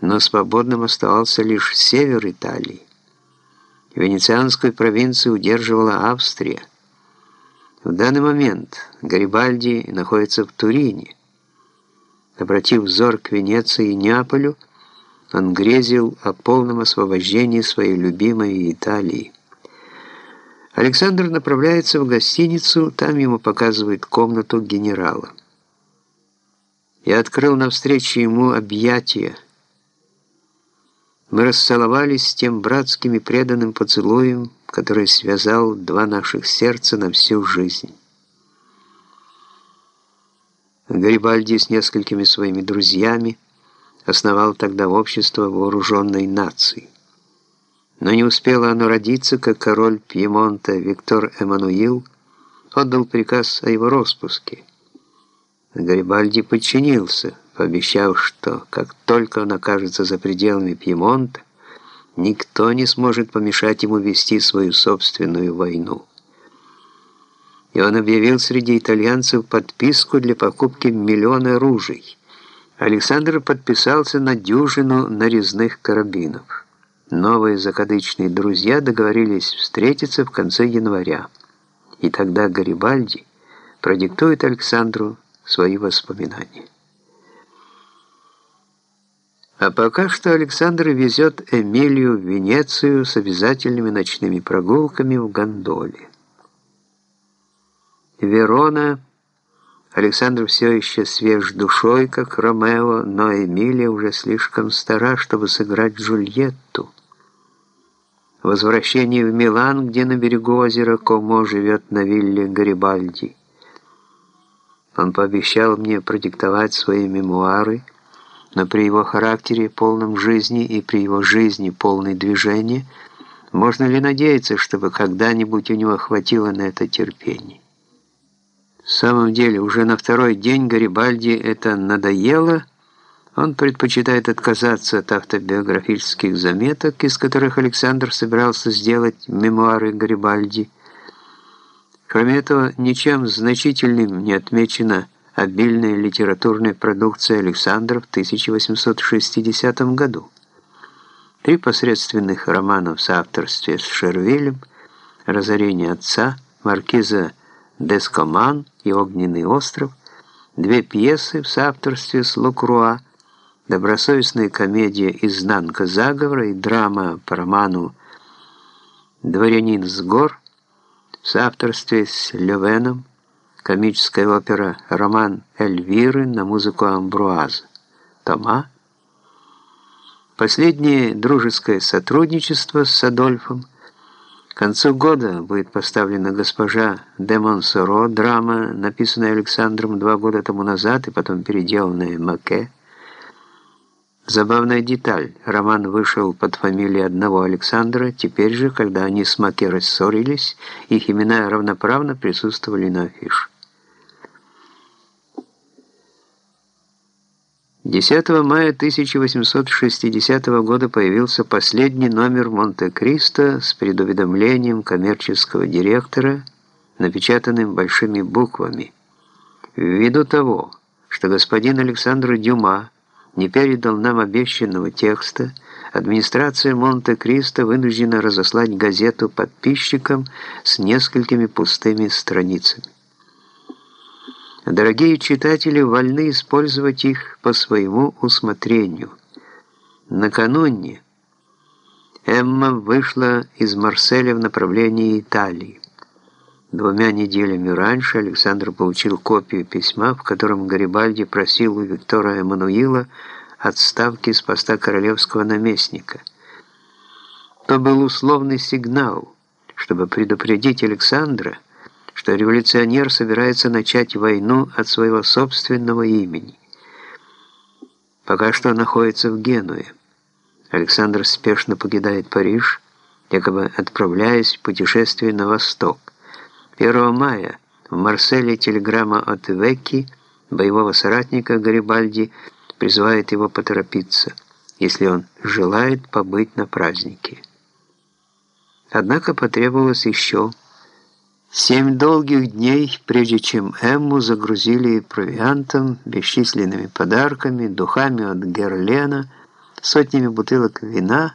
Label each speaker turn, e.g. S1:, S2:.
S1: но свободным оставался лишь север Италии. Венецианскую провинцию удерживала Австрия. В данный момент Гарибальди находится в Турине. Обратив взор к Венеции и Неаполю, он грезил о полном освобождении своей любимой Италии. Александр направляется в гостиницу, там ему показывают комнату генерала. Я открыл навстречу ему объятия. Мы расцеловались с тем братским и преданным поцелуем, который связал два наших сердца на всю жизнь. Гарибальди с несколькими своими друзьями основал тогда общество вооруженной нации. Но не успело оно родиться, как король Пьемонта Виктор Эммануил отдал приказ о его распуске. Гарибальди подчинился, пообещав, что как только он окажется за пределами Пьемонта, никто не сможет помешать ему вести свою собственную войну. И он объявил среди итальянцев подписку для покупки миллиона ружей. Александр подписался на дюжину нарезных карабинов. Новые закадычные друзья договорились встретиться в конце января. И тогда Гарибальди продиктует Александру свои воспоминания. А пока что Александр везет Эмилию в Венецию с обязательными ночными прогулками в гондоле. Верона. Александр все еще свеж душой, как Ромео, но Эмилия уже слишком стара, чтобы сыграть Джульетту. Возвращение в Милан, где на берегу озера Комо живет на вилле Гарибальди. Он пообещал мне продиктовать свои мемуары, но при его характере, полном жизни, и при его жизни, полной движения, можно ли надеяться, чтобы когда-нибудь у него хватило на это терпения? В самом деле, уже на второй день Гарибальди это надоело, он предпочитает отказаться от автобиографических заметок, из которых Александр собирался сделать мемуары Гарибальди. Кроме этого, ничем значительным не отмечена обильная литературная продукция Александра в 1860 году. Три посредственных романа в соавторстве с Шервилем «Разорение отца», «Маркиза Дескоман» и «Огненный остров», две пьесы в соавторстве с Лукруа добросовестная комедия «Изнанка заговора» и драма по роману «Дворянин с гор» в соавторстве с Левеном, комическая опера «Роман Эльвиры» на музыку Амбруаза, тома, последнее дружеское сотрудничество с Адольфом, к концу года будет поставлена «Госпожа де Монсоро», драма, написанная Александром два года тому назад и потом переделанная Маке, Забавная деталь. Роман вышел под фамилией одного Александра. Теперь же, когда они с Маке рассорились, их имена равноправно присутствовали на афише. 10 мая 1860 года появился последний номер «Монте-Кристо» с предуведомлением коммерческого директора, напечатанным большими буквами. Ввиду того, что господин Александр Дюма не передал нам обещанного текста, администрация Монте-Кристо вынуждена разослать газету подписчикам с несколькими пустыми страницами. Дорогие читатели вольны использовать их по своему усмотрению. Накануне Эмма вышла из Марселя в направлении Италии. Двумя неделями раньше Александр получил копию письма, в котором Гарибальди просил у Виктора Эммануила отставки с поста королевского наместника. То был условный сигнал, чтобы предупредить Александра, что революционер собирается начать войну от своего собственного имени. Пока что находится в Генуе. Александр спешно покидает Париж, якобы отправляясь в путешествие на восток. 1 мая в Марселе телеграмма от Векки, боевого соратника Гарибальди, призывает его поторопиться, если он желает побыть на празднике. Однако потребовалось еще семь долгих дней, прежде чем Эмму загрузили провиантом, бесчисленными подарками, духами от Герлена, сотнями бутылок вина,